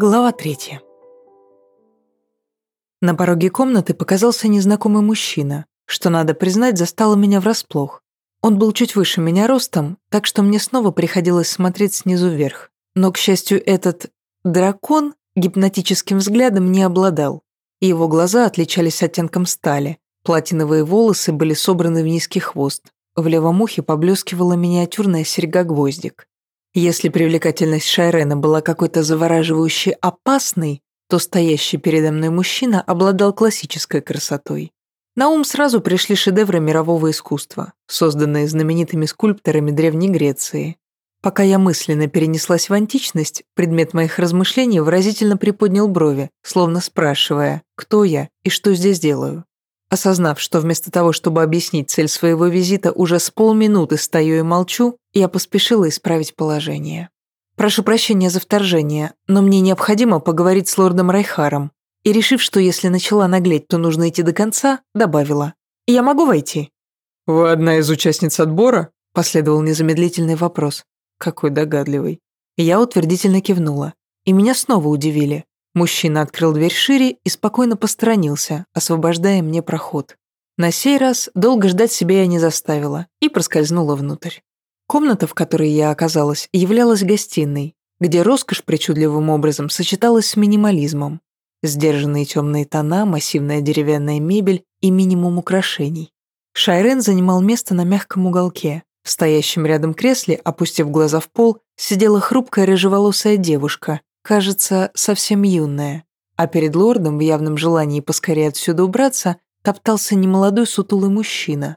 Глава третья. На пороге комнаты показался незнакомый мужчина, что, надо признать, застало меня врасплох. Он был чуть выше меня ростом, так что мне снова приходилось смотреть снизу вверх. Но, к счастью, этот дракон гипнотическим взглядом не обладал. Его глаза отличались оттенком стали, платиновые волосы были собраны в низкий хвост, в левом ухе поблескивала миниатюрная серьга-гвоздик. Если привлекательность Шайрена была какой-то завораживающей опасной, то стоящий передо мной мужчина обладал классической красотой. На ум сразу пришли шедевры мирового искусства, созданные знаменитыми скульпторами Древней Греции. Пока я мысленно перенеслась в античность, предмет моих размышлений выразительно приподнял брови, словно спрашивая, кто я и что здесь делаю. Осознав, что вместо того, чтобы объяснить цель своего визита, уже с полминуты стою и молчу, я поспешила исправить положение. Прошу прощения за вторжение, но мне необходимо поговорить с лордом Райхаром. И решив, что если начала наглеть, то нужно идти до конца, добавила. «Я могу войти?» «Вы одна из участниц отбора?» Последовал незамедлительный вопрос. Какой догадливый. Я утвердительно кивнула. И меня снова удивили. Мужчина открыл дверь шире и спокойно посторонился, освобождая мне проход. На сей раз долго ждать себя я не заставила и проскользнула внутрь. Комната, в которой я оказалась, являлась гостиной, где роскошь причудливым образом сочеталась с минимализмом. Сдержанные темные тона, массивная деревянная мебель и минимум украшений. Шайрен занимал место на мягком уголке. В стоящем рядом кресле, опустив глаза в пол, сидела хрупкая рыжеволосая девушка, кажется, совсем юная, а перед лордом в явном желании поскорее отсюда убраться топтался немолодой сутулый мужчина.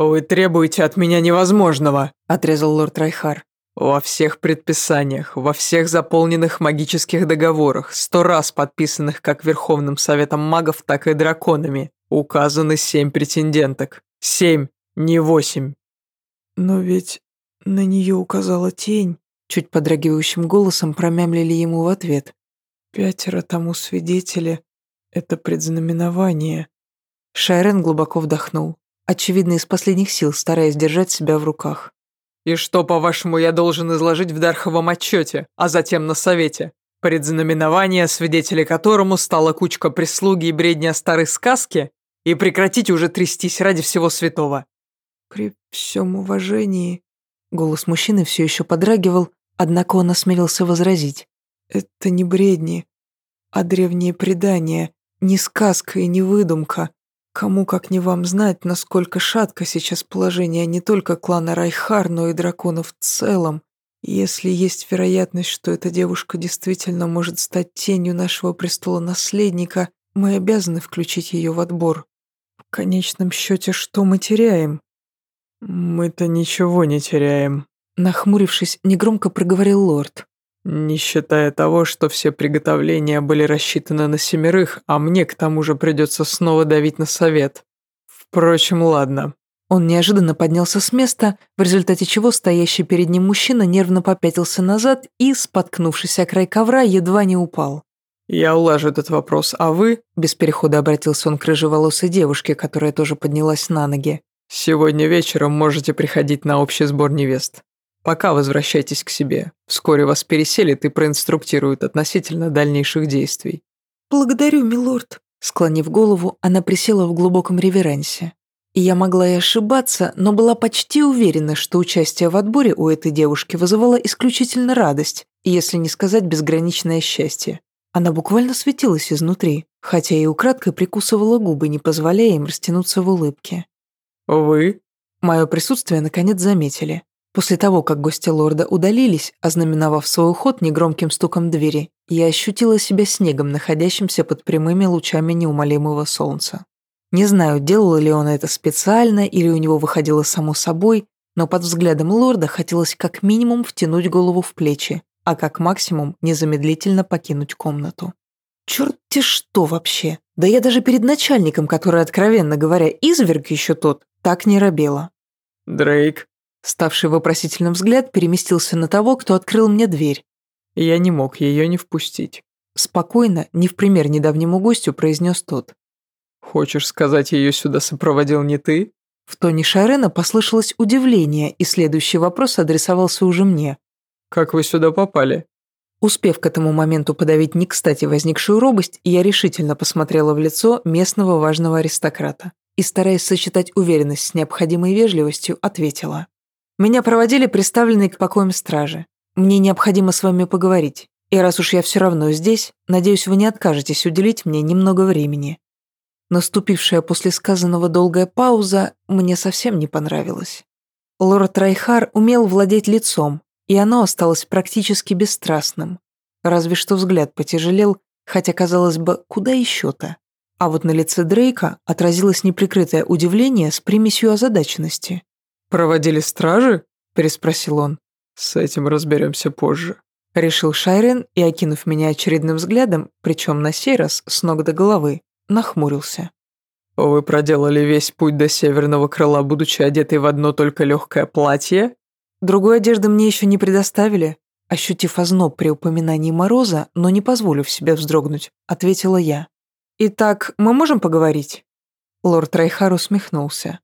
«Вы требуете от меня невозможного», — отрезал лорд Райхар. «Во всех предписаниях, во всех заполненных магических договорах, сто раз подписанных как Верховным Советом магов, так и драконами, указаны семь претенденток. Семь, не восемь». «Но ведь на нее указала тень», Чуть подрагивающим голосом промямлили ему в ответ. «Пятеро тому свидетели. Это предзнаменование». Шайрен глубоко вдохнул, очевидно, из последних сил, стараясь держать себя в руках. «И что, по-вашему, я должен изложить в Дарховом отчете, а затем на совете? Предзнаменование, свидетели которому стала кучка прислуги и бредни о старой сказке? И прекратите уже трястись ради всего святого!» «При всем уважении...» Голос мужчины все еще подрагивал, Однако он осмелился возразить. «Это не бредни, а древние предания, не сказка и не выдумка. Кому как не вам знать, насколько шатко сейчас положение не только клана Райхар, но и драконов в целом. Если есть вероятность, что эта девушка действительно может стать тенью нашего престола наследника, мы обязаны включить ее в отбор. В конечном счете, что мы теряем?» «Мы-то ничего не теряем», Нахмурившись, негромко проговорил лорд. «Не считая того, что все приготовления были рассчитаны на семерых, а мне к тому же придется снова давить на совет. Впрочем, ладно». Он неожиданно поднялся с места, в результате чего стоящий перед ним мужчина нервно попятился назад и, споткнувшись о край ковра, едва не упал. «Я улажу этот вопрос, а вы...» Без перехода обратился он к рыжеволосой девушке, которая тоже поднялась на ноги. «Сегодня вечером можете приходить на общий сбор невест. Пока возвращайтесь к себе. Вскоре вас переселят и проинструктируют относительно дальнейших действий». «Благодарю, милорд». Склонив голову, она присела в глубоком реверансе. И я могла и ошибаться, но была почти уверена, что участие в отборе у этой девушки вызывало исключительно радость, если не сказать безграничное счастье. Она буквально светилась изнутри, хотя и украдкой прикусывала губы, не позволяя им растянуться в улыбке. «Вы?» Мое присутствие наконец заметили. После того, как гости лорда удалились, ознаменовав свой уход негромким стуком двери, я ощутила себя снегом, находящимся под прямыми лучами неумолимого солнца. Не знаю, делал ли он это специально или у него выходило само собой, но под взглядом лорда хотелось как минимум втянуть голову в плечи, а как максимум незамедлительно покинуть комнату. Черт-те что вообще? Да я даже перед начальником, который, откровенно говоря, изверг еще тот, так не робела. Дрейк. Ставший вопросительным взгляд переместился на того, кто открыл мне дверь. Я не мог ее не впустить. Спокойно, не в пример недавнему гостю, произнес тот. Хочешь сказать, ее сюда сопроводил не ты? В тоне Шарена послышалось удивление, и следующий вопрос адресовался уже мне. Как вы сюда попали? Успев к этому моменту подавить не кстати возникшую робость, я решительно посмотрела в лицо местного важного аристократа и, стараясь сочетать уверенность с необходимой вежливостью, ответила. «Меня проводили представленные к покоям стражи. Мне необходимо с вами поговорить. И раз уж я все равно здесь, надеюсь, вы не откажетесь уделить мне немного времени». Наступившая после сказанного долгая пауза мне совсем не понравилась. Лорд Райхар умел владеть лицом, и оно осталось практически бесстрастным. Разве что взгляд потяжелел, хотя, казалось бы, куда еще-то. А вот на лице Дрейка отразилось неприкрытое удивление с примесью озадаченности. «Проводили стражи?» – переспросил он. «С этим разберемся позже», – решил Шайрен и, окинув меня очередным взглядом, причем на сей раз с ног до головы, нахмурился. «Вы проделали весь путь до северного крыла, будучи одетой в одно только легкое платье?» Другой одежды мне еще не предоставили. Ощутив озноб при упоминании Мороза, но не позволив себе вздрогнуть, ответила я. «Итак, мы можем поговорить?» Лорд Райхар усмехнулся.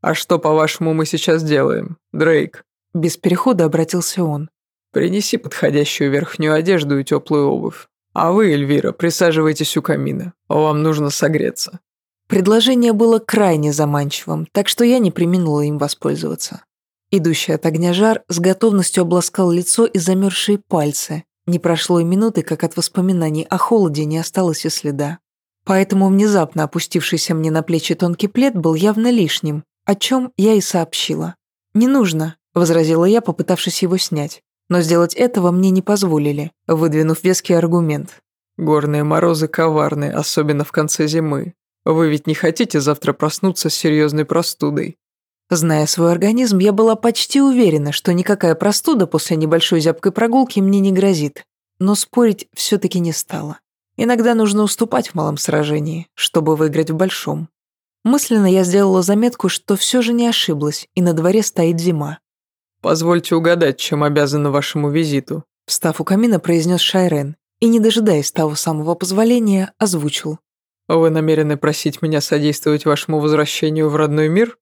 «А что, по-вашему, мы сейчас делаем, Дрейк?» Без перехода обратился он. «Принеси подходящую верхнюю одежду и теплую обувь. А вы, Эльвира, присаживайтесь у камина. Вам нужно согреться». Предложение было крайне заманчивым, так что я не применула им воспользоваться. Идущий от огня жар с готовностью обласкал лицо и замерзшие пальцы. Не прошло и минуты, как от воспоминаний о холоде не осталось и следа. Поэтому внезапно опустившийся мне на плечи тонкий плед был явно лишним, о чем я и сообщила. «Не нужно», — возразила я, попытавшись его снять. Но сделать этого мне не позволили, выдвинув веский аргумент. «Горные морозы коварны, особенно в конце зимы. Вы ведь не хотите завтра проснуться с серьезной простудой?» Зная свой организм, я была почти уверена, что никакая простуда после небольшой зябкой прогулки мне не грозит. Но спорить все-таки не стала. Иногда нужно уступать в малом сражении, чтобы выиграть в большом. Мысленно я сделала заметку, что все же не ошиблась, и на дворе стоит зима. «Позвольте угадать, чем обязаны вашему визиту», встав у камина, произнес Шайрен, и, не дожидаясь того самого позволения, озвучил. «Вы намерены просить меня содействовать вашему возвращению в родной мир?»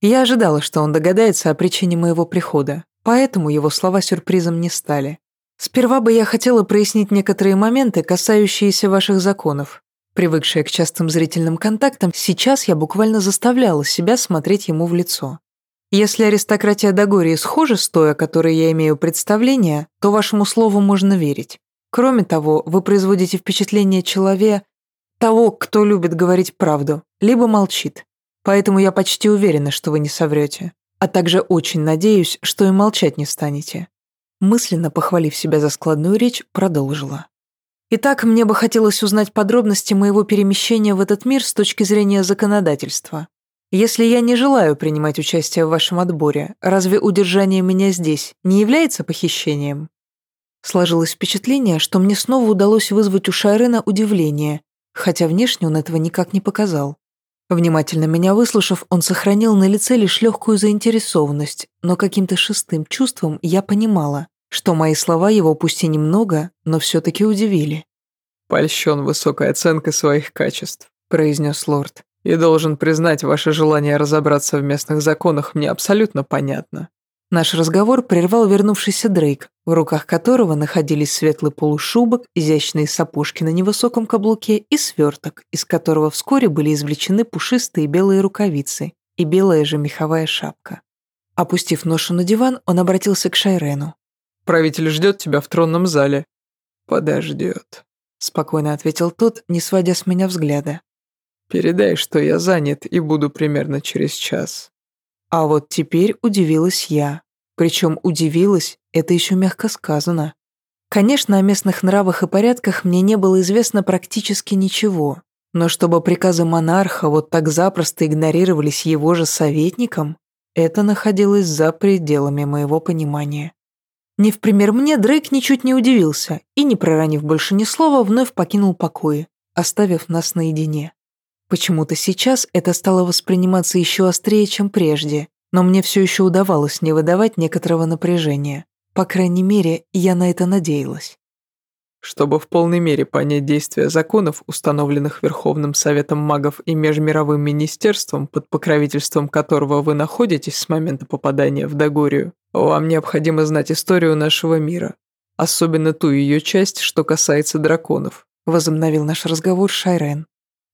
Я ожидала, что он догадается о причине моего прихода, поэтому его слова сюрпризом не стали. Сперва бы я хотела прояснить некоторые моменты, касающиеся ваших законов. Привыкшая к частым зрительным контактам, сейчас я буквально заставляла себя смотреть ему в лицо. Если аристократия Дагории схожа с той, о которой я имею представление, то вашему слову можно верить. Кроме того, вы производите впечатление человека, того, кто любит говорить правду, либо молчит. Поэтому я почти уверена, что вы не соврете. А также очень надеюсь, что и молчать не станете». Мысленно похвалив себя за складную речь, продолжила. «Итак, мне бы хотелось узнать подробности моего перемещения в этот мир с точки зрения законодательства. Если я не желаю принимать участие в вашем отборе, разве удержание меня здесь не является похищением?» Сложилось впечатление, что мне снова удалось вызвать у Шайрена удивление, хотя внешне он этого никак не показал. Внимательно меня выслушав, он сохранил на лице лишь легкую заинтересованность, но каким-то шестым чувством я понимала, что мои слова его пусть и немного, но все-таки удивили. «Польщен высокой оценкой своих качеств», – произнес лорд. «И должен признать, ваше желание разобраться в местных законах мне абсолютно понятно. Наш разговор прервал вернувшийся Дрейк, в руках которого находились светлый полушубок, изящные сапожки на невысоком каблуке и сверток, из которого вскоре были извлечены пушистые белые рукавицы и белая же меховая шапка. Опустив ношу на диван, он обратился к Шайрену. «Правитель ждет тебя в тронном зале». «Подождет», — спокойно ответил тот, не сводя с меня взгляда. «Передай, что я занят и буду примерно через час». А вот теперь удивилась я. Причем удивилась, это еще мягко сказано. Конечно, о местных нравах и порядках мне не было известно практически ничего, но чтобы приказы монарха вот так запросто игнорировались его же советником, это находилось за пределами моего понимания. Не в пример мне, Дрейк ничуть не удивился и, не проронив больше ни слова, вновь покинул покои, оставив нас наедине. Почему-то сейчас это стало восприниматься еще острее, чем прежде, но мне все еще удавалось не выдавать некоторого напряжения. По крайней мере, я на это надеялась. Чтобы в полной мере понять действия законов, установленных Верховным Советом магов и Межмировым Министерством, под покровительством которого вы находитесь с момента попадания в Дагорию, вам необходимо знать историю нашего мира, особенно ту ее часть, что касается драконов», возобновил наш разговор Шайрен.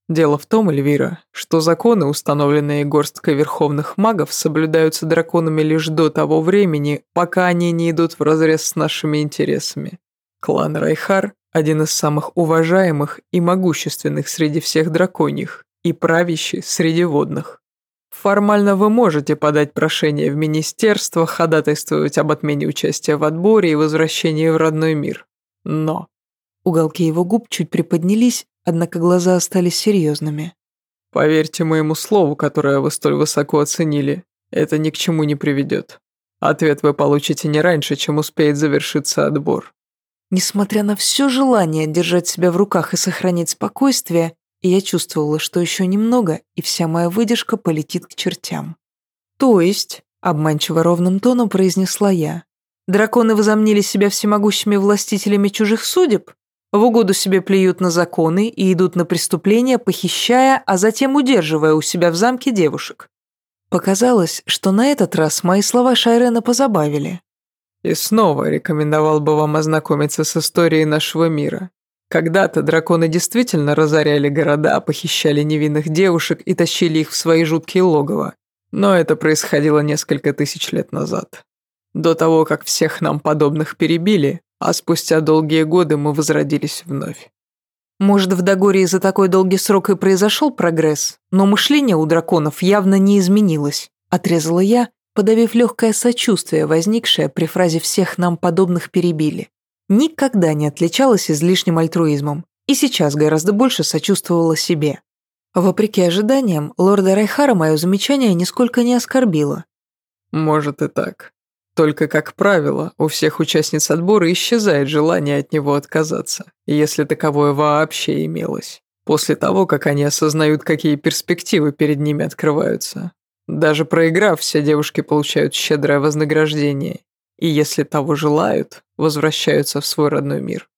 «Дело в том, Эльвира, что законы, установленные горсткой верховных магов, соблюдаются драконами лишь до того времени, пока они не идут вразрез с нашими интересами. Клан Райхар – один из самых уважаемых и могущественных среди всех драконьих и правящий среди водных. Формально вы можете подать прошение в министерство, ходатайствовать об отмене участия в отборе и возвращении в родной мир. Но... Уголки его губ чуть приподнялись, однако глаза остались серьезными. Поверьте моему слову, которое вы столь высоко оценили, это ни к чему не приведет. Ответ вы получите не раньше, чем успеет завершиться отбор. Несмотря на все желание держать себя в руках и сохранить спокойствие, я чувствовала, что еще немного, и вся моя выдержка полетит к чертям. «То есть», — обманчиво ровным тоном произнесла я, «драконы возомнили себя всемогущими властителями чужих судеб? В угоду себе плюют на законы и идут на преступления, похищая, а затем удерживая у себя в замке девушек?» Показалось, что на этот раз мои слова Шайрена позабавили. «И снова рекомендовал бы вам ознакомиться с историей нашего мира. Когда-то драконы действительно разоряли города, похищали невинных девушек и тащили их в свои жуткие логово. Но это происходило несколько тысяч лет назад. До того, как всех нам подобных перебили, а спустя долгие годы мы возродились вновь. Может, в Дагории за такой долгий срок и произошел прогресс, но мышление у драконов явно не изменилось, отрезала я, подавив легкое сочувствие, возникшее при фразе «всех нам подобных перебили» никогда не отличалась излишним альтруизмом и сейчас гораздо больше сочувствовала себе. Вопреки ожиданиям, лорда Райхара мое замечание нисколько не оскорбило. «Может и так. Только, как правило, у всех участниц отбора исчезает желание от него отказаться, если таковое вообще имелось, после того, как они осознают, какие перспективы перед ними открываются. Даже проиграв, все девушки получают щедрое вознаграждение, и если того желают, возвращаются в свой родной мир.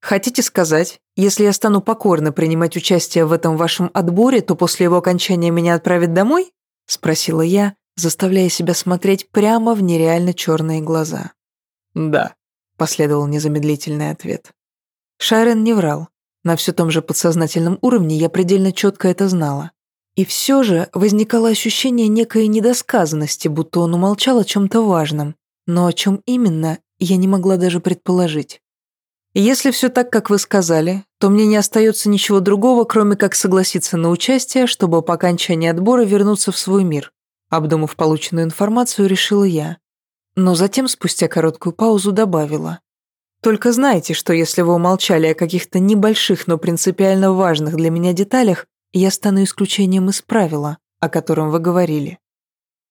Хотите сказать, если я стану покорно принимать участие в этом вашем отборе, то после его окончания меня отправят домой? Спросила я, заставляя себя смотреть прямо в нереально черные глаза. Да, последовал незамедлительный ответ. Шайрен не врал. На все том же подсознательном уровне я предельно четко это знала. И все же возникало ощущение некой недосказанности, будто он умолчал о чем-то важном, но о чем именно, я не могла даже предположить. Если все так, как вы сказали, то мне не остается ничего другого, кроме как согласиться на участие, чтобы по окончании отбора вернуться в свой мир. Обдумав полученную информацию, решила я. Но затем, спустя короткую паузу, добавила. Только знайте, что если вы умолчали о каких-то небольших, но принципиально важных для меня деталях, я стану исключением из правила, о котором вы говорили.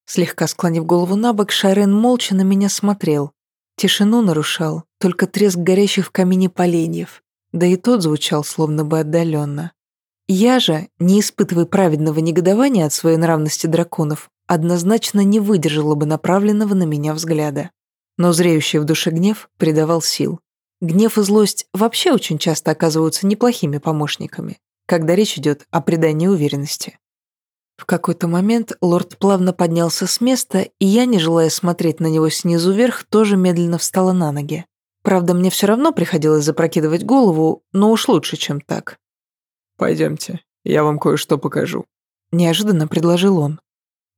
Слегка склонив голову на бок, Шайрен молча на меня смотрел. Тишину нарушал только треск горящих в камине поленьев, да и тот звучал словно бы отдаленно. Я же, не испытывая праведного негодования от своей нравности драконов, однозначно не выдержала бы направленного на меня взгляда. Но зреющий в душе гнев придавал сил. Гнев и злость вообще очень часто оказываются неплохими помощниками, когда речь идет о придании уверенности. В какой-то момент лорд плавно поднялся с места, и я, не желая смотреть на него снизу вверх, тоже медленно встала на ноги. Правда, мне все равно приходилось запрокидывать голову, но уж лучше, чем так. «Пойдемте, я вам кое-что покажу», — неожиданно предложил он.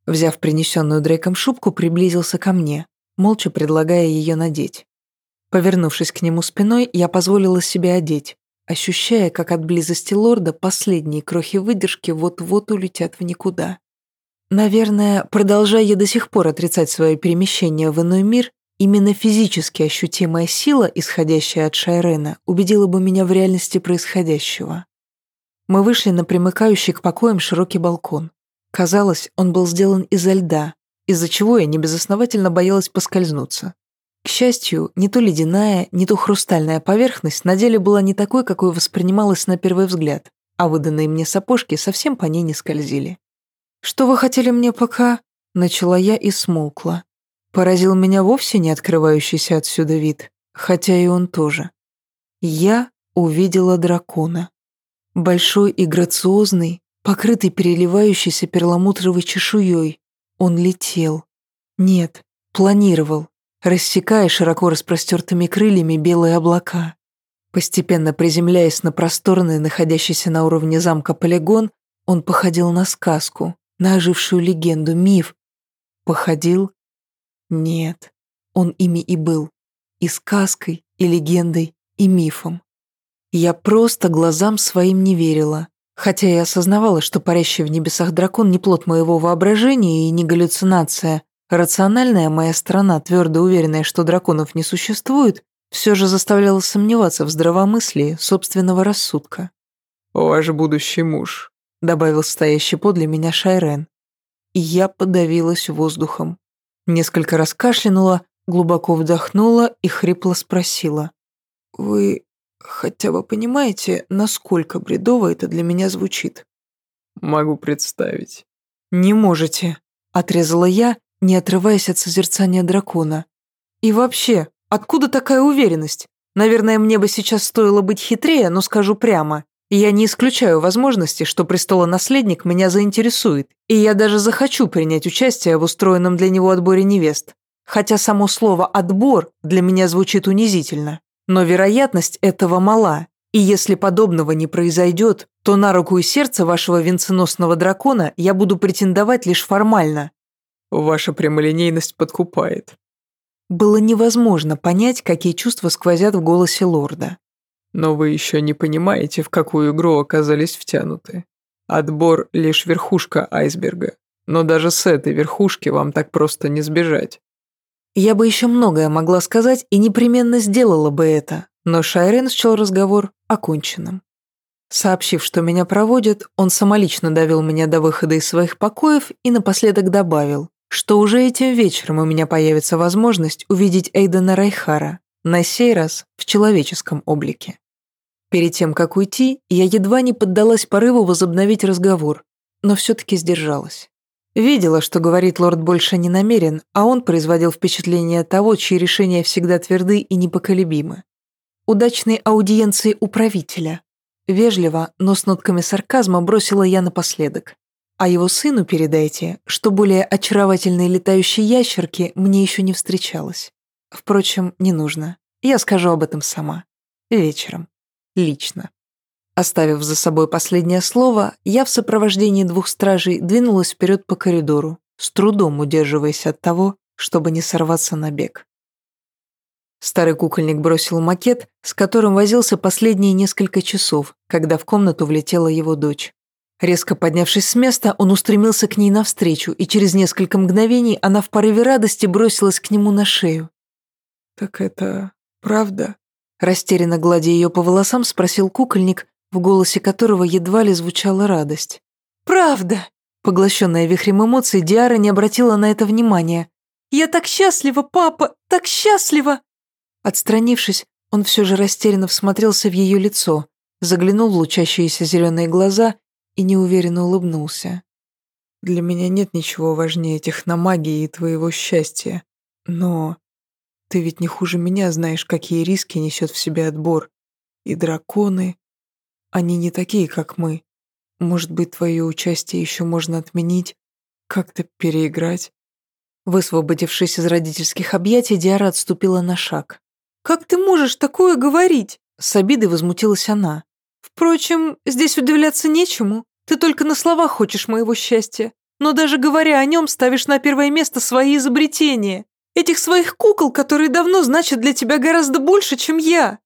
Взяв принесенную Дрейком шубку, приблизился ко мне, молча предлагая ее надеть. Повернувшись к нему спиной, я позволила себе одеть ощущая, как от близости лорда последние крохи выдержки вот-вот улетят в никуда. Наверное, продолжая я до сих пор отрицать свое перемещение в иной мир, именно физически ощутимая сила, исходящая от Шайрена, убедила бы меня в реальности происходящего. Мы вышли на примыкающий к покоям широкий балкон. Казалось, он был сделан изо льда, из-за чего я небезосновательно боялась поскользнуться. К счастью, не то ледяная, не то хрустальная поверхность на деле была не такой, какой воспринималась на первый взгляд, а выданные мне сапожки совсем по ней не скользили. «Что вы хотели мне пока?» — начала я и смолкла. Поразил меня вовсе не открывающийся отсюда вид, хотя и он тоже. Я увидела дракона. Большой и грациозный, покрытый переливающейся перламутровой чешуей. Он летел. Нет, планировал, рассекая широко распростертыми крыльями белые облака. Постепенно приземляясь на просторный, находящийся на уровне замка полигон, он походил на сказку, на ожившую легенду, миф. Походил? Нет, он ими и был. И сказкой, и легендой, и мифом. Я просто глазам своим не верила, хотя и осознавала, что парящий в небесах дракон не плод моего воображения и не галлюцинация. Рациональная моя сторона, твердо уверенная, что драконов не существует, все же заставляла сомневаться в здравомыслии собственного рассудка. «Ваш будущий муж», — добавил стоящий подле меня Шайрен. И я подавилась воздухом. Несколько раз кашлянула, глубоко вдохнула и хрипло спросила. «Вы хотя бы понимаете, насколько бредово это для меня звучит?» «Могу представить». «Не можете», — отрезала я, не отрываясь от созерцания дракона. «И вообще, откуда такая уверенность? Наверное, мне бы сейчас стоило быть хитрее, но скажу прямо. Я не исключаю возможности, что престолонаследник меня заинтересует, и я даже захочу принять участие в устроенном для него отборе невест. Хотя само слово «отбор» для меня звучит унизительно. Но вероятность этого мала, и если подобного не произойдет, то на руку и сердце вашего венценосного дракона я буду претендовать лишь формально». «Ваша прямолинейность подкупает». Было невозможно понять, какие чувства сквозят в голосе лорда. «Но вы еще не понимаете, в какую игру оказались втянуты. Отбор – лишь верхушка айсберга. Но даже с этой верхушки вам так просто не сбежать. Я бы еще многое могла сказать и непременно сделала бы это, но Шайрен счел разговор оконченным. Сообщив, что меня проводят, он самолично довел меня до выхода из своих покоев и напоследок добавил, что уже этим вечером у меня появится возможность увидеть Эйдена Райхара, на сей раз в человеческом облике. Перед тем, как уйти, я едва не поддалась порыву возобновить разговор, но все-таки сдержалась. Видела, что говорит лорд больше не намерен, а он производил впечатление того, чьи решения всегда тверды и непоколебимы. Удачной аудиенции у правителя. Вежливо, но с нотками сарказма бросила я напоследок. А его сыну передайте, что более очаровательной летающей ящерки мне еще не встречалось. Впрочем, не нужно. Я скажу об этом сама. Вечером. Лично. Оставив за собой последнее слово, я в сопровождении двух стражей двинулась вперед по коридору, с трудом удерживаясь от того, чтобы не сорваться на бег. Старый кукольник бросил макет, с которым возился последние несколько часов, когда в комнату влетела его дочь. Резко поднявшись с места, он устремился к ней навстречу, и через несколько мгновений она в порыве радости бросилась к нему на шею. «Так это правда?» Растерянно гладя ее по волосам, спросил кукольник, в голосе которого едва ли звучала радость. «Правда!» Поглощенная вихрем эмоций, Диара не обратила на это внимания. «Я так счастлива, папа! Так счастлива!» Отстранившись, он все же растерянно всмотрелся в ее лицо, заглянул в лучащиеся зеленые глаза и неуверенно улыбнулся. «Для меня нет ничего важнее техномагии и твоего счастья. Но ты ведь не хуже меня знаешь, какие риски несет в себе отбор. И драконы, они не такие, как мы. Может быть, твое участие еще можно отменить, как-то переиграть?» Высвободившись из родительских объятий, Диара отступила на шаг. «Как ты можешь такое говорить?» С обидой возмутилась она. «Впрочем, здесь удивляться нечему. Ты только на словах хочешь моего счастья. Но даже говоря о нем, ставишь на первое место свои изобретения. Этих своих кукол, которые давно значат для тебя гораздо больше, чем я».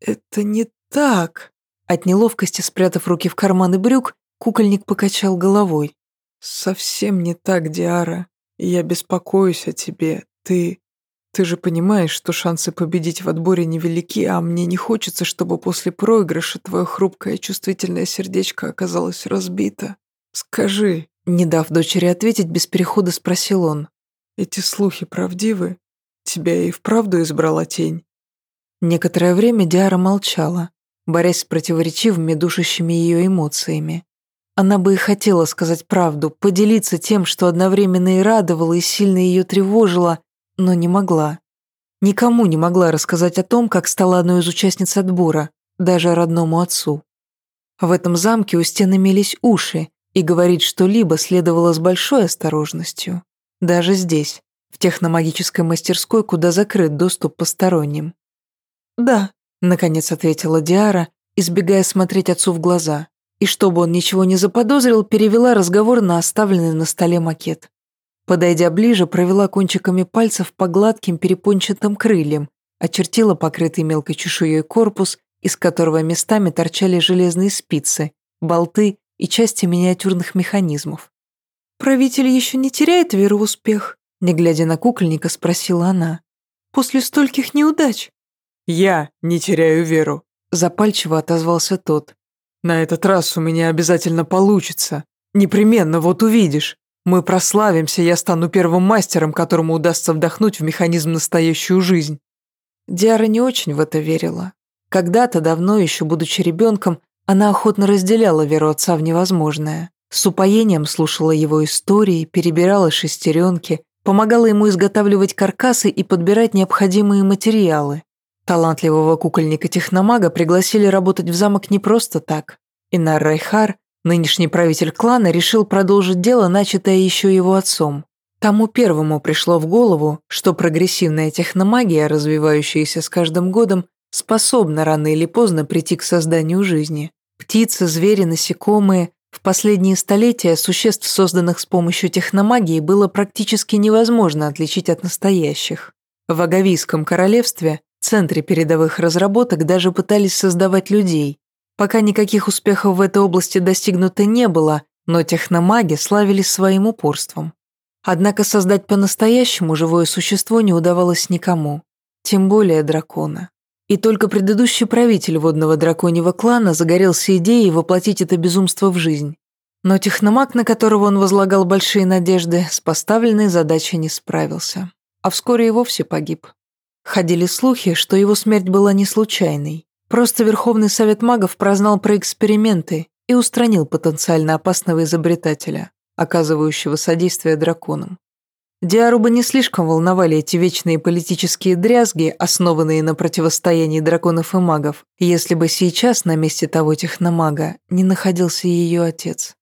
«Это не так», от неловкости, спрятав руки в карманы брюк, кукольник покачал головой. «Совсем не так, Диара. Я беспокоюсь о тебе. Ты... Ты же понимаешь, что шансы победить в отборе невелики, а мне не хочется, чтобы после проигрыша твое хрупкое чувствительное сердечко оказалось разбито. Скажи...» Не дав дочери ответить, без перехода спросил он. «Эти слухи правдивы? тебя и вправду избрала тень?» Некоторое время Диара молчала, борясь с противоречивыми душащими ее эмоциями. Она бы и хотела сказать правду, поделиться тем, что одновременно и радовало, и сильно ее тревожило, но не могла. Никому не могла рассказать о том, как стала одной из участниц отбора, даже родному отцу. В этом замке у стен имелись уши, и говорить что-либо следовало с большой осторожностью. Даже здесь, в техномагической мастерской, куда закрыт доступ посторонним. «Да», — наконец ответила Диара, избегая смотреть отцу в глаза, и чтобы он ничего не заподозрил, перевела разговор на оставленный на столе макет. Подойдя ближе, провела кончиками пальцев по гладким перепончатым крыльям, очертила покрытый мелкой чешуей корпус из которого местами торчали железные спицы, болты и части миниатюрных механизмов. «Правитель еще не теряет веру в успех?» Не глядя на кукольника, спросила она. «После стольких неудач?» «Я не теряю веру», – запальчиво отозвался тот. «На этот раз у меня обязательно получится. Непременно, вот увидишь. Мы прославимся, я стану первым мастером, которому удастся вдохнуть в механизм настоящую жизнь». Диара не очень в это верила. Когда-то давно, еще будучи ребенком, она охотно разделяла веру отца в невозможное. С упоением слушала его истории, перебирала шестеренки, помогала ему изготавливать каркасы и подбирать необходимые материалы. Талантливого кукольника-техномага пригласили работать в замок не просто так. Инар Райхар, нынешний правитель клана, решил продолжить дело, начатое еще его отцом. Тому первому пришло в голову, что прогрессивная техномагия, развивающаяся с каждым годом, способна рано или поздно прийти к созданию жизни. Птицы, звери, насекомые. В последние столетия существ, созданных с помощью техномагии, было практически невозможно отличить от настоящих. В Агавийском королевстве, центре передовых разработок, даже пытались создавать людей. Пока никаких успехов в этой области достигнуто не было, но техномаги славились своим упорством. Однако создать по-настоящему живое существо не удавалось никому, тем более дракона. И только предыдущий правитель водного драконьего клана загорелся идеей воплотить это безумство в жизнь. Но техномаг, на которого он возлагал большие надежды, с поставленной задачей не справился. А вскоре и вовсе погиб. Ходили слухи, что его смерть была не случайной. Просто Верховный Совет Магов прознал про эксперименты и устранил потенциально опасного изобретателя, оказывающего содействие драконам. Диару бы не слишком волновали эти вечные политические дрязги, основанные на противостоянии драконов и магов, если бы сейчас на месте того техномага не находился ее отец.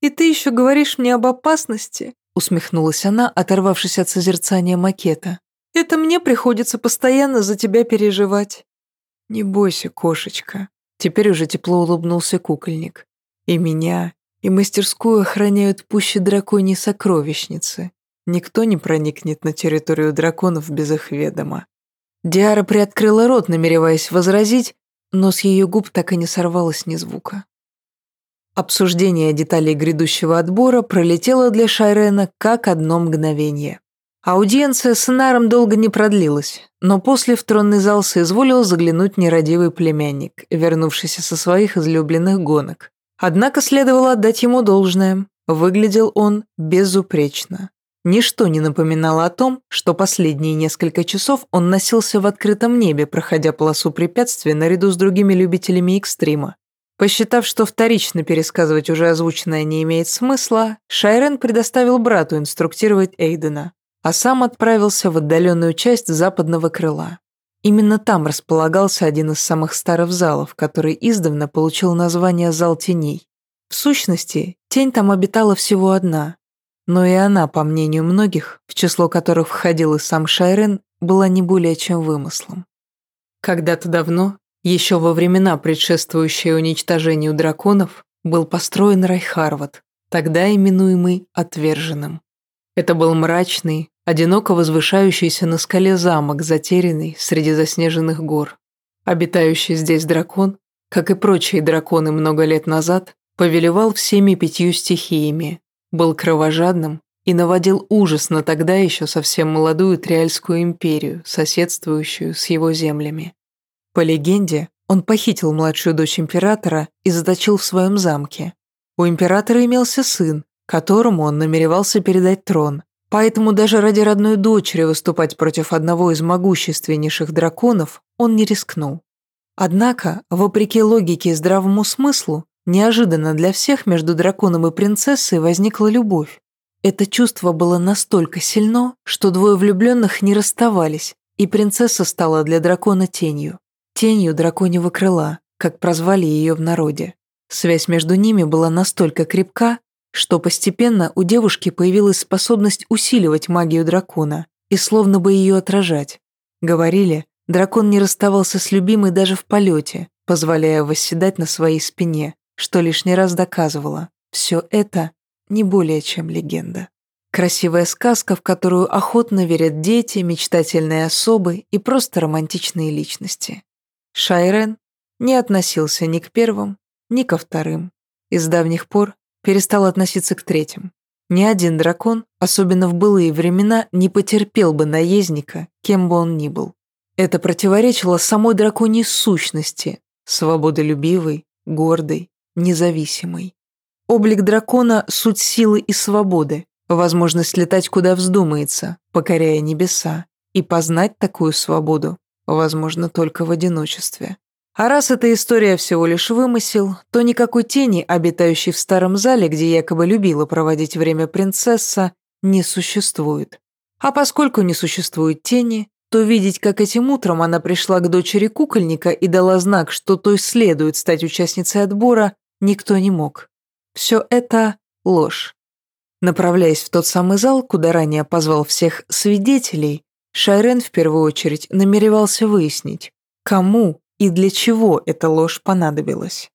«И ты еще говоришь мне об опасности?» усмехнулась она, оторвавшись от созерцания макета. «Это мне приходится постоянно за тебя переживать». «Не бойся, кошечка», — теперь уже тепло улыбнулся кукольник. «И меня, и мастерскую охраняют пуще драконьей сокровищницы. Никто не проникнет на территорию драконов без их ведома. Диара приоткрыла рот, намереваясь возразить, но с ее губ так и не сорвалось ни звука. Обсуждение деталей грядущего отбора пролетело для Шайрена как одно мгновение. Аудиенция с Инаром долго не продлилась, но после в тронный зал соизволил заглянуть нерадивый племянник, вернувшийся со своих излюбленных гонок. Однако следовало отдать ему должное. Выглядел он безупречно. Ничто не напоминало о том, что последние несколько часов он носился в открытом небе, проходя полосу препятствий наряду с другими любителями экстрима. Посчитав, что вторично пересказывать уже озвученное не имеет смысла, Шайрен предоставил брату инструктировать Эйдена, а сам отправился в отдаленную часть западного крыла. Именно там располагался один из самых старых залов, который издавна получил название «Зал теней». В сущности, тень там обитала всего одна, но и она, по мнению многих, в число которых входил и сам Шайрен, была не более чем вымыслом. Когда-то давно, еще во времена, предшествующие уничтожению драконов, был построен Райхарват, тогда именуемый Отверженным. Это был мрачный, одиноко возвышающийся на скале замок, затерянный среди заснеженных гор. Обитающий здесь дракон, как и прочие драконы много лет назад, повелевал всеми пятью стихиями, был кровожадным и наводил ужас на тогда еще совсем молодую Триальскую империю, соседствующую с его землями. По легенде, он похитил младшую дочь императора и заточил в своем замке. У императора имелся сын, которому он намеревался передать трон, Поэтому даже ради родной дочери выступать против одного из могущественнейших драконов он не рискнул. Однако, вопреки логике и здравому смыслу, неожиданно для всех между драконом и принцессой возникла любовь. Это чувство было настолько сильно, что двое влюбленных не расставались, и принцесса стала для дракона тенью. Тенью драконьего крыла, как прозвали ее в народе. Связь между ними была настолько крепка, что постепенно у девушки появилась способность усиливать магию дракона и словно бы ее отражать. Говорили, дракон не расставался с любимой даже в полете, позволяя восседать на своей спине, что лишний раз доказывало, все это не более чем легенда. Красивая сказка, в которую охотно верят дети, мечтательные особы и просто романтичные личности. Шайрен не относился ни к первым, ни ко вторым. И с давних пор перестал относиться к третьим. Ни один дракон, особенно в былые времена, не потерпел бы наездника, кем бы он ни был. Это противоречило самой драконьей сущности, свободолюбивой, гордой, независимой. Облик дракона – суть силы и свободы, возможность летать куда вздумается, покоряя небеса, и познать такую свободу возможно только в одиночестве. А раз эта история всего лишь вымысел, то никакой тени, обитающей в старом зале, где якобы любила проводить время принцесса, не существует. А поскольку не существует тени, то видеть, как этим утром она пришла к дочери кукольника и дала знак, что той следует стать участницей отбора, никто не мог. Все это ложь. Направляясь в тот самый зал, куда ранее позвал всех свидетелей, Шайрен в первую очередь намеревался выяснить, кому и для чего эта ложь понадобилась.